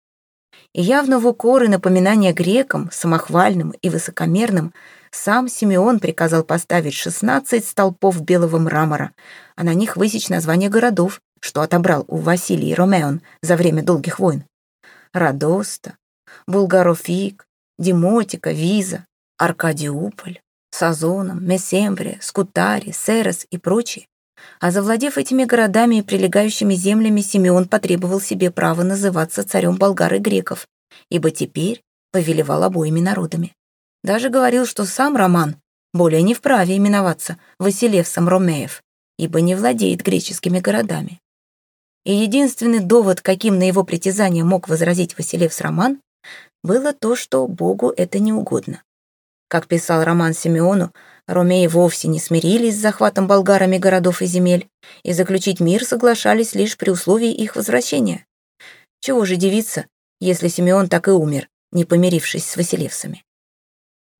и явно в укор и напоминание грекам, самохвальным и высокомерным, сам Симеон приказал поставить 16 столпов белого мрамора, а на них высечь названия городов, что отобрал у Василий Ромеон за время долгих войн. Радоста, Булгарофик, Демотика, Виза, Аркадиуполь, Сазоном, Месембре, Скутари, Серес и прочие. А завладев этими городами и прилегающими землями, Симеон потребовал себе права называться царем болгар и греков, ибо теперь повелевал обоими народами. Даже говорил, что сам Роман более не вправе именоваться Василевсом Ромеев, ибо не владеет греческими городами. И единственный довод, каким на его притязание мог возразить Василевс Роман, было то, что Богу это не угодно. Как писал Роман Симеону, Ромеи вовсе не смирились с захватом болгарами городов и земель, и заключить мир соглашались лишь при условии их возвращения. Чего же дивиться, если Симеон так и умер, не помирившись с Василевсами?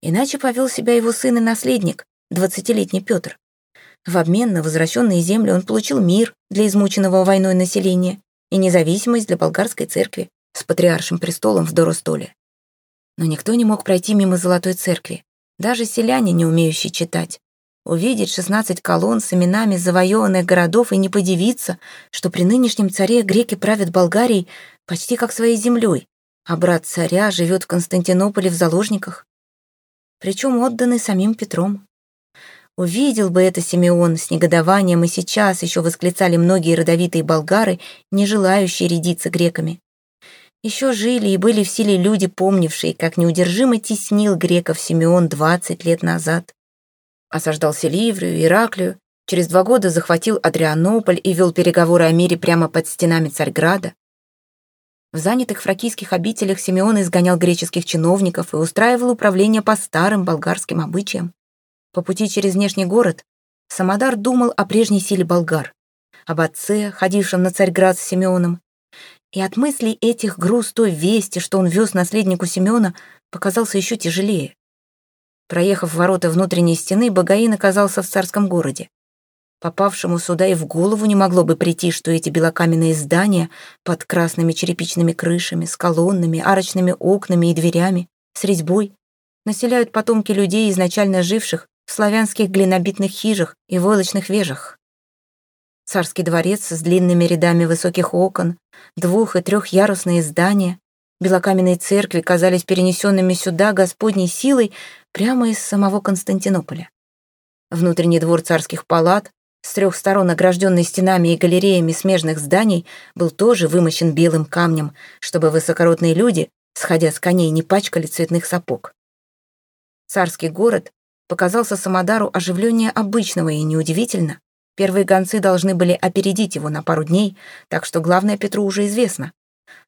Иначе повел себя его сын и наследник, двадцатилетний Петр. В обмен на возвращенные земли он получил мир для измученного войной населения и независимость для болгарской церкви с патриаршим престолом в Доростоле. Но никто не мог пройти мимо Золотой Церкви, даже селяне, не умеющие читать. Увидеть 16 колонн с именами завоеванных городов и не подивиться, что при нынешнем царе греки правят Болгарией почти как своей землей, а брат царя живет в Константинополе в заложниках. Причем отданный самим Петром. Увидел бы это Симеон с негодованием, и сейчас еще восклицали многие родовитые болгары, не желающие рядиться греками. Еще жили и были в силе люди, помнившие, как неудержимо теснил греков Симеон 20 лет назад. Осаждал Селиврию, Ираклию, через два года захватил Адрианополь и вел переговоры о мире прямо под стенами Царьграда. В занятых фракийских обителях Симеон изгонял греческих чиновников и устраивал управление по старым болгарским обычаям. По пути через внешний город Самодар думал о прежней силе болгар, об отце, ходившем на Царьград с Симеоном, и от мыслей этих груз той вести, что он вез наследнику Семена, показался еще тяжелее. Проехав ворота внутренней стены, Багаин оказался в царском городе. Попавшему сюда и в голову не могло бы прийти, что эти белокаменные здания под красными черепичными крышами, с колоннами, арочными окнами и дверями, с резьбой, населяют потомки людей, изначально живших в славянских глинобитных хижах и войлочных вежах. Царский дворец с длинными рядами высоких окон, двух- и трехъярусные здания, белокаменные церкви казались перенесенными сюда Господней силой прямо из самого Константинополя. Внутренний двор царских палат, с трех сторон огражденный стенами и галереями смежных зданий, был тоже вымощен белым камнем, чтобы высокородные люди, сходя с коней, не пачкали цветных сапог. Царский город показался Самодару оживленнее обычного и неудивительно. Первые гонцы должны были опередить его на пару дней, так что главное Петру уже известно.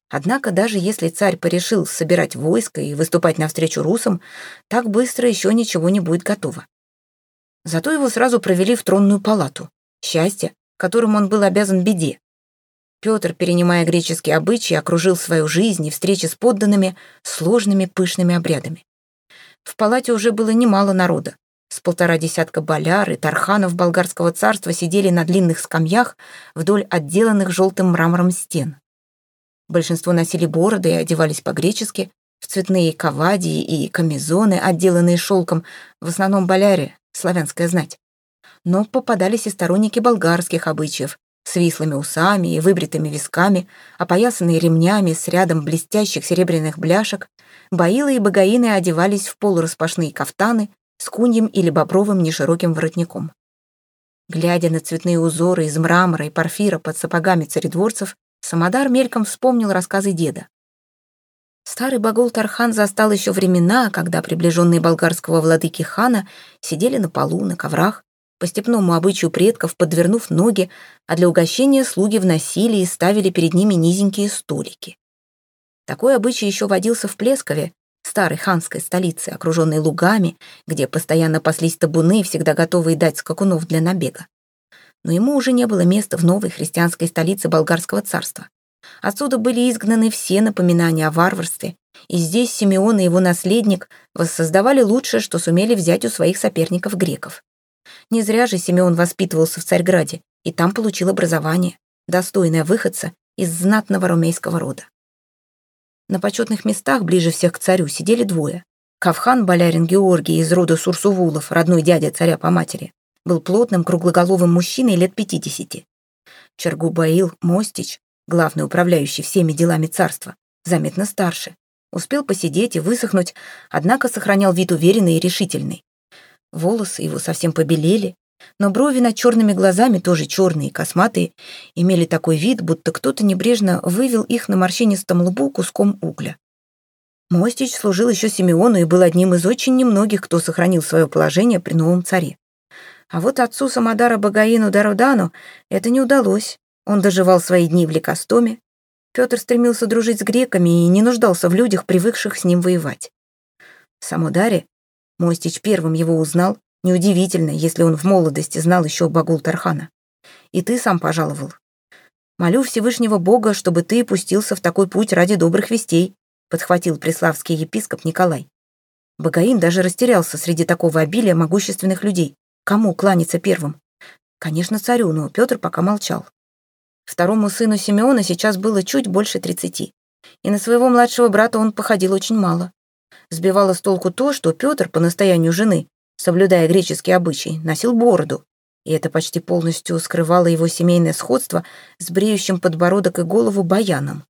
Однако даже если царь порешил собирать войско и выступать навстречу русам, так быстро еще ничего не будет готово. Зато его сразу провели в тронную палату. Счастье, которым он был обязан беде. Петр, перенимая греческие обычаи, окружил свою жизнь и встречи с подданными сложными пышными обрядами. В палате уже было немало народа. С полтора десятка боляр и тарханов болгарского царства сидели на длинных скамьях вдоль отделанных желтым мрамором стен. Большинство носили бороды и одевались по-гречески, в цветные кавадии и камизоны, отделанные шелком, в основном боляре, славянская знать. Но попадались и сторонники болгарских обычаев, с вислыми усами и выбритыми висками, опоясанные ремнями с рядом блестящих серебряных бляшек, баилы и богоины одевались в полураспашные кафтаны, с куньем или бобровым нешироким воротником. Глядя на цветные узоры из мрамора и порфира под сапогами царедворцев, Самодар мельком вспомнил рассказы деда. Старый богол Тархан застал еще времена, когда приближенные болгарского владыки хана сидели на полу, на коврах, по степному обычаю предков подвернув ноги, а для угощения слуги вносили и ставили перед ними низенькие столики. Такой обычай еще водился в Плескове, старой ханской столицы, окруженной лугами, где постоянно паслись табуны, всегда готовые дать скакунов для набега. Но ему уже не было места в новой христианской столице болгарского царства. Отсюда были изгнаны все напоминания о варварстве, и здесь Симеон и его наследник воссоздавали лучшее, что сумели взять у своих соперников греков. Не зря же Симеон воспитывался в Царьграде, и там получил образование, достойное выходца из знатного румейского рода. На почетных местах ближе всех к царю сидели двое. Кавхан, болярин Георгий из рода Сурсувулов, родной дядя царя по матери, был плотным круглоголовым мужчиной лет пятидесяти. Чергубаил Мостич, главный управляющий всеми делами царства, заметно старше, успел посидеть и высохнуть, однако сохранял вид уверенный и решительный. Волосы его совсем побелели, но брови над черными глазами, тоже черные косматые, имели такой вид, будто кто-то небрежно вывел их на морщинистом лбу куском угля. Мостич служил еще Симеону и был одним из очень немногих, кто сохранил свое положение при новом царе. А вот отцу Самодара Багаину Дарудану это не удалось. Он доживал свои дни в Ликостоме. Петр стремился дружить с греками и не нуждался в людях, привыкших с ним воевать. Самодаре Мостич первым его узнал, неудивительно, если он в молодости знал еще Багул Тархана. И ты сам пожаловал. Молю Всевышнего Бога, чтобы ты пустился в такой путь ради добрых вестей, подхватил преславский епископ Николай. Багаин даже растерялся среди такого обилия могущественных людей. Кому кланяться первым? Конечно, царю, но Петр пока молчал. Второму сыну Симеона сейчас было чуть больше тридцати. И на своего младшего брата он походил очень мало. Сбивало с толку то, что Петр, по настоянию жены, соблюдая греческий обычай, носил бороду, и это почти полностью скрывало его семейное сходство с бреющим подбородок и голову баяном.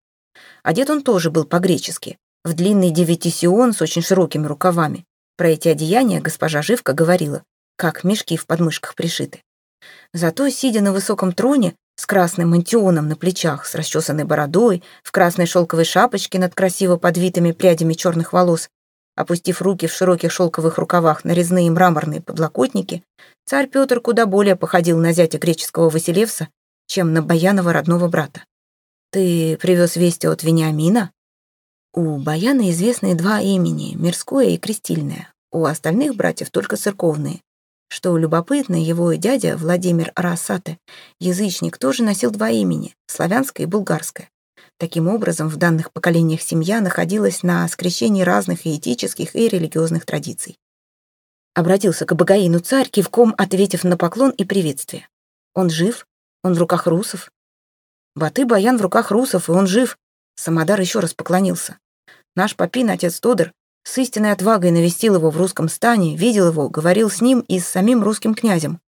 Одет он тоже был по-гречески, в длинный девятисион с очень широкими рукавами. Про эти одеяния госпожа Живка говорила, как мешки в подмышках пришиты. Зато, сидя на высоком троне, с красным мантионом на плечах, с расчесанной бородой, в красной шелковой шапочке над красиво подвитыми прядями черных волос, опустив руки в широких шелковых рукавах на резные мраморные подлокотники, царь Петр куда более походил на зятя греческого Василевса, чем на Баянова родного брата. «Ты привез вести от Вениамина?» У Баяна известны два имени — мирское и крестильное. У остальных братьев только церковные. Что любопытно, его дядя Владимир Арасате, язычник, тоже носил два имени — славянское и булгарское. Таким образом, в данных поколениях семья находилась на скрещении разных и этических, и религиозных традиций. Обратился к Багаину царь, кивком ответив на поклон и приветствие. «Он жив? Он в руках русов?» Баты Баян в руках русов, и он жив. Самодар еще раз поклонился. Наш попин, отец Тодор, с истинной отвагой навестил его в русском стане, видел его, говорил с ним и с самим русским князем.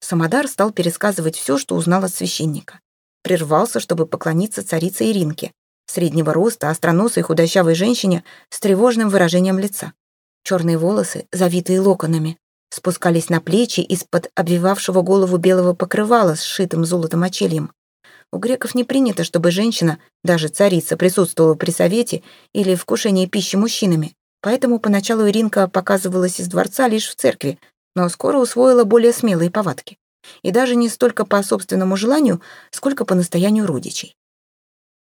Самодар стал пересказывать все, что узнал от священника. Прервался, чтобы поклониться царице Иринке, среднего роста, остроносой худощавой женщине с тревожным выражением лица. Черные волосы, завитые локонами, спускались на плечи из-под обвивавшего голову белого покрывала с сшитым золотом очельем. У греков не принято, чтобы женщина, даже царица, присутствовала при совете или вкушении пищи мужчинами. Поэтому поначалу Иринка показывалась из дворца лишь в церкви, но скоро усвоила более смелые повадки. И даже не столько по собственному желанию, сколько по настоянию родичей.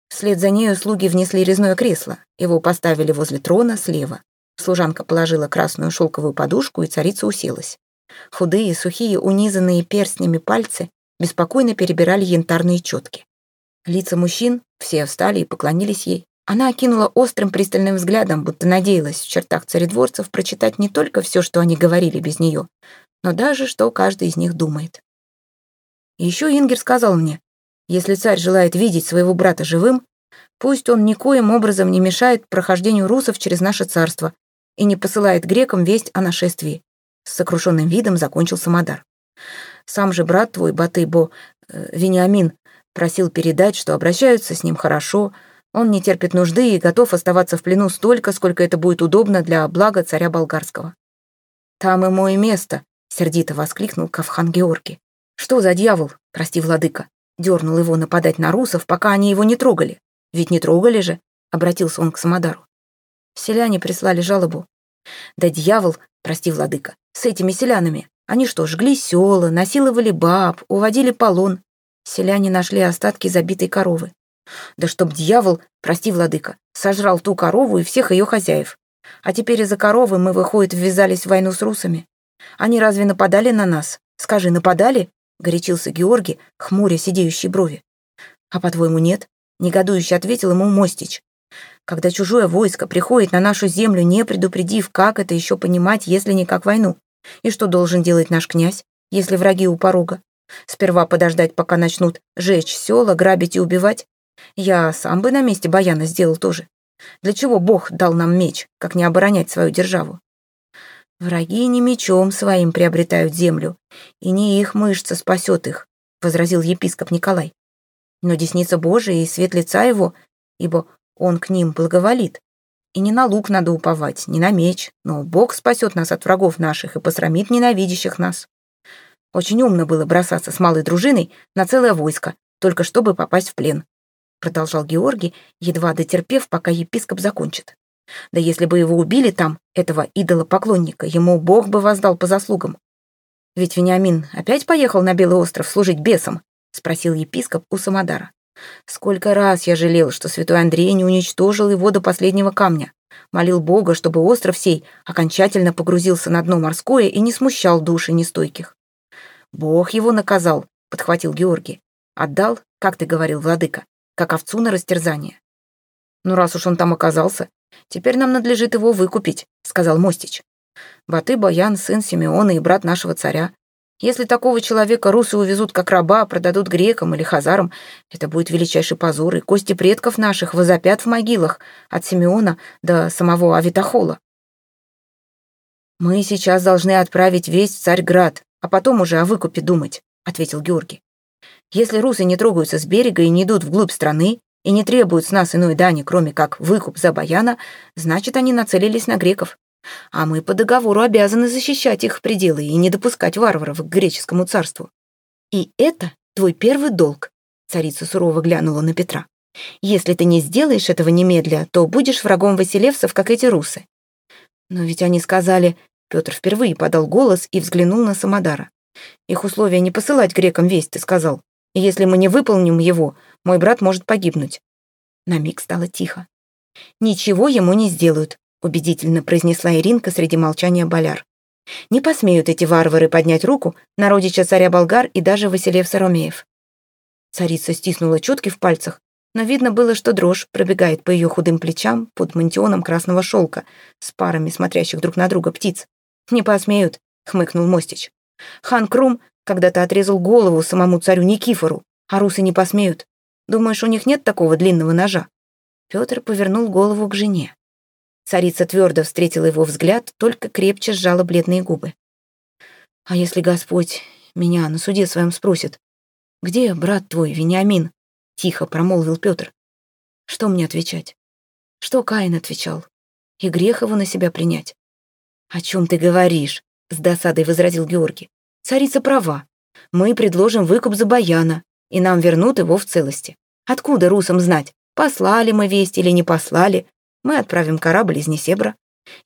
Вслед за нею слуги внесли резное кресло. Его поставили возле трона слева. Служанка положила красную шелковую подушку, и царица уселась. Худые, сухие, унизанные перстнями пальцы беспокойно перебирали янтарные четки. Лица мужчин, все встали и поклонились ей. Она окинула острым пристальным взглядом, будто надеялась в чертах царедворцев прочитать не только все, что они говорили без нее, но даже что каждый из них думает. Еще Ингер сказал мне, если царь желает видеть своего брата живым, пусть он никоим образом не мешает прохождению русов через наше царство и не посылает грекам весть о нашествии. С сокрушенным видом закончил Самодар. Сам же брат твой, Батыбо, э, Вениамин, просил передать, что обращаются с ним хорошо, он не терпит нужды и готов оставаться в плену столько, сколько это будет удобно для блага царя болгарского. «Там ему и место», — сердито воскликнул Кавхан Георгий. «Что за дьявол, прости, владыка?» Дернул его нападать на русов, пока они его не трогали. «Ведь не трогали же», — обратился он к Самодару. Селяне прислали жалобу. «Да дьявол, прости, владыка, с этими селянами. Они что, жгли села, насиловали баб, уводили полон. Селяне нашли остатки забитой коровы. Да чтоб дьявол, прости, владыка, сожрал ту корову и всех ее хозяев. А теперь из-за коровы мы, выходит, ввязались в войну с русами. Они разве нападали на нас? Скажи, нападали? Горячился Георгий, хмуря сидеющие брови. А по-твоему, нет? Негодующе ответил ему Мостич. Когда чужое войско приходит на нашу землю, не предупредив, как это еще понимать, если не как войну? И что должен делать наш князь, если враги у порога? Сперва подождать, пока начнут жечь села, грабить и убивать? Я сам бы на месте Баяна сделал тоже. Для чего Бог дал нам меч, как не оборонять свою державу? Враги не мечом своим приобретают землю, и не их мышца спасет их, возразил епископ Николай. Но десница Божия и свет лица его, ибо он к ним благоволит, и не на лук надо уповать, не на меч, но Бог спасет нас от врагов наших и посрамит ненавидящих нас. Очень умно было бросаться с малой дружиной на целое войско, только чтобы попасть в плен. Продолжал Георгий, едва дотерпев, пока епископ закончит. Да если бы его убили там, этого идола-поклонника, ему Бог бы воздал по заслугам. Ведь Вениамин опять поехал на Белый остров служить бесам, спросил епископ у Самодара. Сколько раз я жалел, что святой Андрей не уничтожил его до последнего камня. Молил Бога, чтобы остров сей окончательно погрузился на дно морское и не смущал души нестойких. Бог его наказал, подхватил Георгий. Отдал, как ты говорил, владыка, как овцу на растерзание. Ну, раз уж он там оказался, теперь нам надлежит его выкупить, сказал Мостич. Баты Баян, сын Симеона и брат нашего царя. Если такого человека русы увезут как раба, продадут грекам или хазарам, это будет величайший позор, и кости предков наших возопят в могилах, от Симеона до самого Авитахола. «Мы сейчас должны отправить весь в Царьград, а потом уже о выкупе думать», — ответил Георгий. «Если русы не трогаются с берега и не идут вглубь страны, и не требуют с нас иной дани, кроме как выкуп за баяна, значит, они нацелились на греков. А мы по договору обязаны защищать их пределы и не допускать варваров к греческому царству. И это твой первый долг, царица сурово глянула на Петра. Если ты не сделаешь этого немедля, то будешь врагом Василевсов, как эти русы. Но ведь они сказали... Петр впервые подал голос и взглянул на Самодара. Их условия не посылать грекам весть, ты сказал. И если мы не выполним его, мой брат может погибнуть. На миг стало тихо. Ничего ему не сделают, убедительно произнесла Иринка среди молчания боляр. Не посмеют эти варвары поднять руку на родича царя болгар и даже Василев Саромеев. Царица стиснула четки в пальцах, но видно было, что дрожь пробегает по ее худым плечам под мантионом красного шелка с парами смотрящих друг на друга птиц. «Не посмеют», — хмыкнул Мостич. «Хан Крум когда-то отрезал голову самому царю Никифору, а русы не посмеют. Думаешь, у них нет такого длинного ножа?» Петр повернул голову к жене. Царица твердо встретила его взгляд, только крепче сжала бледные губы. «А если Господь меня на суде своем спросит, где брат твой, Вениамин?» — тихо промолвил Петр. «Что мне отвечать? Что Каин отвечал? И грех его на себя принять?» «О чем ты говоришь?» — с досадой возразил Георгий. «Царица права. Мы предложим выкуп за Баяна, и нам вернут его в целости. Откуда русам знать, послали мы весть или не послали? Мы отправим корабль из Несебра.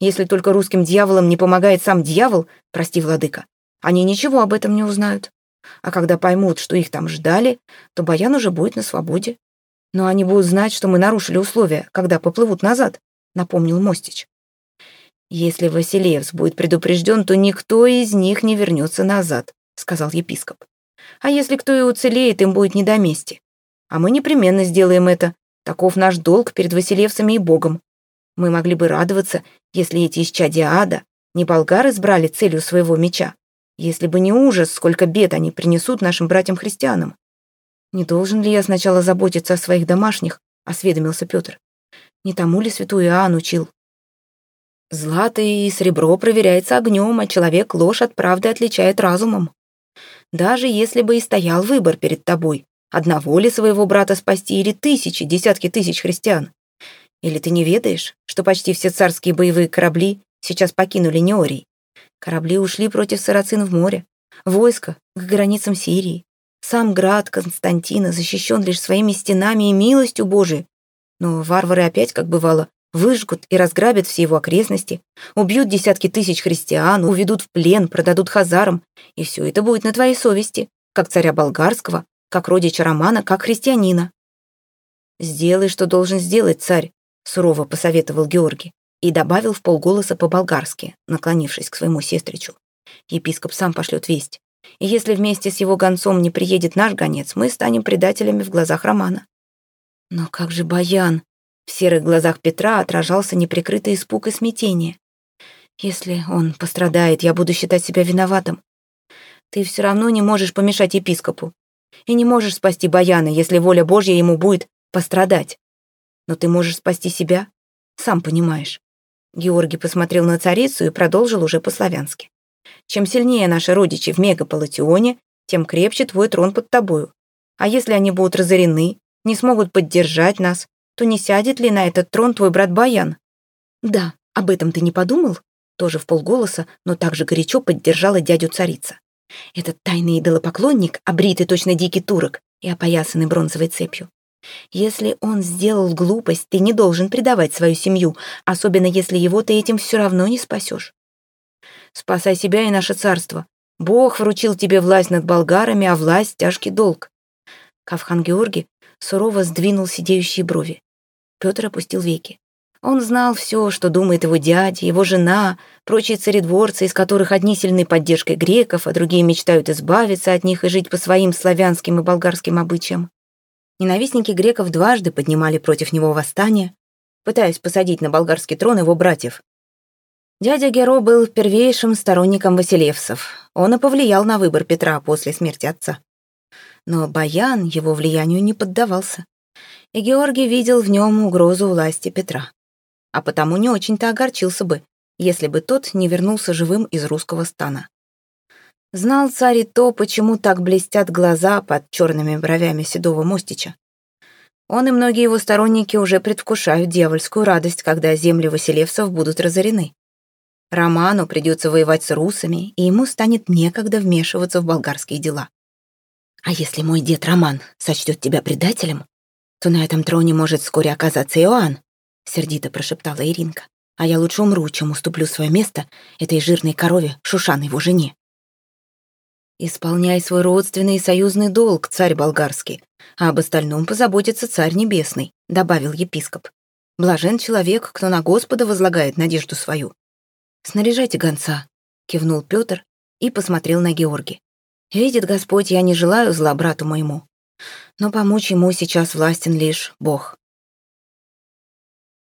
Если только русским дьяволам не помогает сам дьявол, прости, владыка, они ничего об этом не узнают. А когда поймут, что их там ждали, то Баян уже будет на свободе. Но они будут знать, что мы нарушили условия, когда поплывут назад, напомнил Мостич. Если Василевс будет предупрежден, то никто из них не вернется назад, сказал епископ. А если кто и уцелеет, им будет не до мести. А мы непременно сделаем это. Таков наш долг перед Василевсами и Богом. Мы могли бы радоваться, если эти исчадия ада не болгары избрали целью своего меча, если бы не ужас, сколько бед они принесут нашим братьям-христианам. «Не должен ли я сначала заботиться о своих домашних?» — осведомился Петр. «Не тому ли святой Иоанн учил?» «Злато и серебро проверяется огнем, а человек ложь от правды отличает разумом. Даже если бы и стоял выбор перед тобой, одного ли своего брата спасти или тысячи, десятки тысяч христиан, или ты не ведаешь, что почти все царские боевые корабли сейчас покинули Неорий? Корабли ушли против сарацин в море, войско к границам Сирии. Сам град Константина защищен лишь своими стенами и милостью Божией. Но варвары опять, как бывало, выжгут и разграбят все его окрестности, убьют десятки тысяч христиан, уведут в плен, продадут хазарам, и все это будет на твоей совести, как царя болгарского, как родича Романа, как христианина. Сделай, что должен сделать царь, сурово посоветовал Георгий и добавил в полголоса по-болгарски, наклонившись к своему сестричу. Епископ сам пошлет весть. И если вместе с его гонцом не приедет наш гонец, мы станем предателями в глазах Романа. Но как же Баян? В серых глазах Петра отражался неприкрытый испуг и смятение. Если он пострадает, я буду считать себя виноватым. Ты все равно не можешь помешать епископу. И не можешь спасти Баяна, если воля Божья ему будет пострадать но ты можешь спасти себя, сам понимаешь». Георгий посмотрел на царицу и продолжил уже по-славянски. «Чем сильнее наши родичи в мегаполатионе, тем крепче твой трон под тобою. А если они будут разорены, не смогут поддержать нас, то не сядет ли на этот трон твой брат Баян?» «Да, об этом ты не подумал?» Тоже в полголоса, но также горячо поддержала дядю царица. Этот тайный идолопоклонник, обритый точно дикий турок и опоясанный бронзовой цепью. Если он сделал глупость, ты не должен предавать свою семью, особенно если его ты этим все равно не спасешь. Спасай себя и наше царство. Бог вручил тебе власть над болгарами, а власть — тяжкий долг. Кавхан Георгий сурово сдвинул сидеющие брови. Петр опустил веки. Он знал все, что думает его дядя, его жена, прочие царедворцы, из которых одни сильны поддержкой греков, а другие мечтают избавиться от них и жить по своим славянским и болгарским обычаям. Ненавистники греков дважды поднимали против него восстание, пытаясь посадить на болгарский трон его братьев. Дядя Геро был первейшим сторонником Василевсов. Он и повлиял на выбор Петра после смерти отца. Но Баян его влиянию не поддавался, и Георгий видел в нем угрозу власти Петра а потому не очень-то огорчился бы, если бы тот не вернулся живым из русского стана. Знал царь и то, почему так блестят глаза под черными бровями седого мостича. Он и многие его сторонники уже предвкушают дьявольскую радость, когда земли Василевцев будут разорены. Роману придется воевать с русами, и ему станет некогда вмешиваться в болгарские дела. А если мой дед Роман сочтет тебя предателем, то на этом троне может вскоре оказаться Иоанн, сердито прошептала Иринка. А я лучше умру, чем уступлю свое место этой жирной корове Шушан его жене. Исполняй свой родственный и союзный долг, царь болгарский, а об остальном позаботится царь небесный, добавил епископ. Блажен человек, кто на Господа возлагает надежду свою. Снаряжайте гонца, кивнул Петр и посмотрел на Георгия. Видит Господь, я не желаю зла брату моему, но помочь ему сейчас властен лишь Бог.